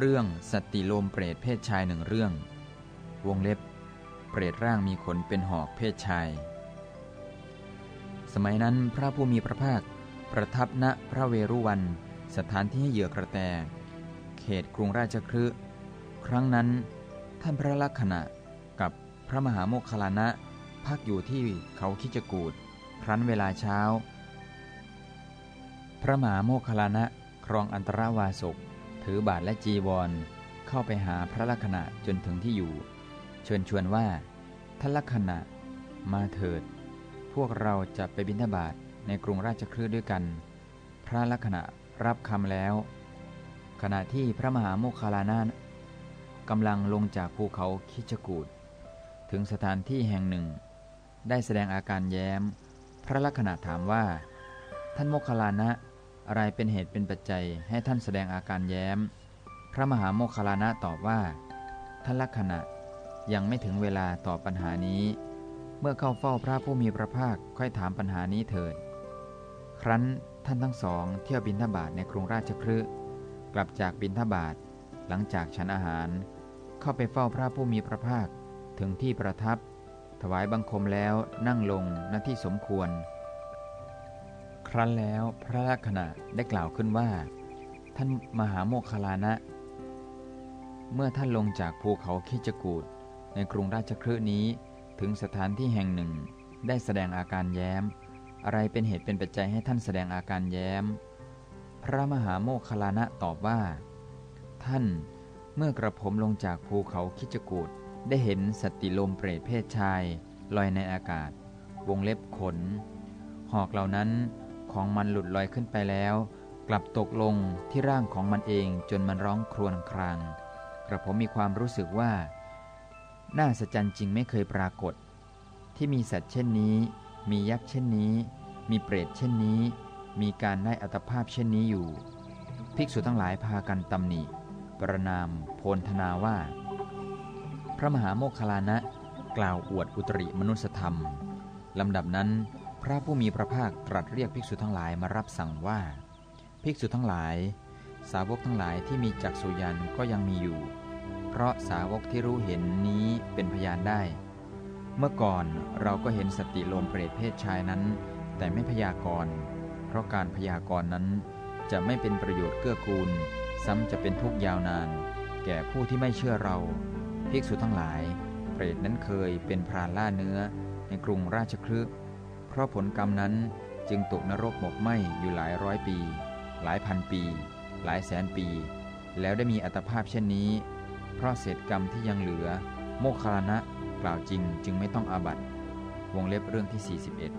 เรื่องสติโลมเปรตเพศชายหนึ่งเรื่อง วงเล็บ เปรตร่างมีขนเป็นหอกเพศชาย สมัยนั้นพระผู้มีพระภาค ประทับณพระเวรุวัน สถานที่ให้เหยื่อกระแต เขตกรุงราชคฤห์ครั้งนั้น ท่านพระลักษณะกับพระมหาโมคคลานะ พักอยู่ที่เขาคิจกูดครั้นเวลาเช้า พระมหาโมคคลานะครองอันตรวาสก ถือบาทและจีวร เข้าไปหาพระลักษณะจนถึงที่อยู่ เชิญชวนว่าท่านลักษณะมาเถิด พวกเราจะไปบิณฑบาตในกรุงราชคฤห์ด้วยกัน พระลักษณะรับคำแล้ว ขณะที่พระมหาโมคคลานะกำลังลงจากภูเขาคิจกูดถึงสถานที่แห่งหนึ่ง ได้แสดงอาการแย้ม พระลักษณะถามว่า ท่านโมคคลานะ อะไรเป็นเหตุเป็นปัจจัยให้ท่านแสดงอาการแย้ม พระมหาโมคคลานะตอบว่าท่านลักษณะยังไม่ถึงเวลาตอบปัญหานี้ เมื่อเข้าเฝ้าพระผู้มีพระภาคค่อยถามปัญหานี้เถิด ครั้นท่านทั้งสองเที่ยวบินทบาทในกรุงราชคฤห์กลับจากบินทบาทหลังจากฉันอาหาร เข้าไปเฝ้าพระผู้มีพระภาคถึงที่ประทับ ถวายบังคมแล้วนั่งลงณที่สมควร ครั้นแล้วพระลักษณะได้กล่าวขึ้นว่า ท่านมหาโมคคลานะ เมื่อท่านลงจากภูเขาคิจกูดในกรุงราชคฤห์นี้ถึงสถานที่แห่งหนึ่งได้แสดงอาการแย้ม อะไรเป็นเหตุเป็นปัจจัยให้ท่านแสดงอาการแย้ม พระมหาโมคคลานะตอบว่า ท่านเมื่อกระผมลงจากภูเขาคิจกูดได้เห็นสติลมเปรตเพศชาย ลอยในอากาศ วงเล็บขน หอกเหล่านั้น ของมันหลุดลอยขึ้นไปแล้ว กลับตกลงที่ร่างของมันเองจนมันร้องครวญครางกระผมมีความรู้สึกว่า น่าสะใจจริงไม่เคยปรากฏ ที่มีสัตว์เช่นนี้ มียักษ์เช่นนี้ มีเปรตเช่นนี้ มีการได้อัตภาพเช่นนี้อยู่ ภิกษุทั้งหลายพากันตำหนิ ประนาม โพลธนาว่า พระมหาโมคคลานะ กล่าวอวดอุตริมนุสธรรมลำดับนั้น พระผู้มีพระภาคตรัสเรียกภิกษุทั้งหลายมารับสั่งว่า ภิกษุทั้งหลาย สาวกทั้งหลายที่มีจักษุยันก็ยังมีอยู่ เพราะสาวกที่รู้เห็นนี้เป็นพยานได้ เมื่อก่อนเราก็เห็นสติลมเปรตเพศชายนั้น แต่ไม่พยากรณ์เพราะการพยากรณ์นั้นจะไม่เป็นประโยชน์เกื้อกูล ซ้ำจะเป็นทุกข์ยาวนาน แก่ผู้ที่ไม่เชื่อเรา ภิกษุทั้งหลาย เปรตนั้นเคยเป็นพรานล่าเนื้อในกรุงราชคฤห์เพ ราะผลกรรมนั้นจึงตกนรกหมกไหมอยู่หลายร้อยปี หลายพันปี หลายแสนปี แล้วได้มีอัตภาพเช่นนี้ เพราะเศษกรรมที่ยังเหลือ โมคคลานะกล่าวจริงจึงไม่ต้องอาบัตวงเล็บเรื่องที่ 41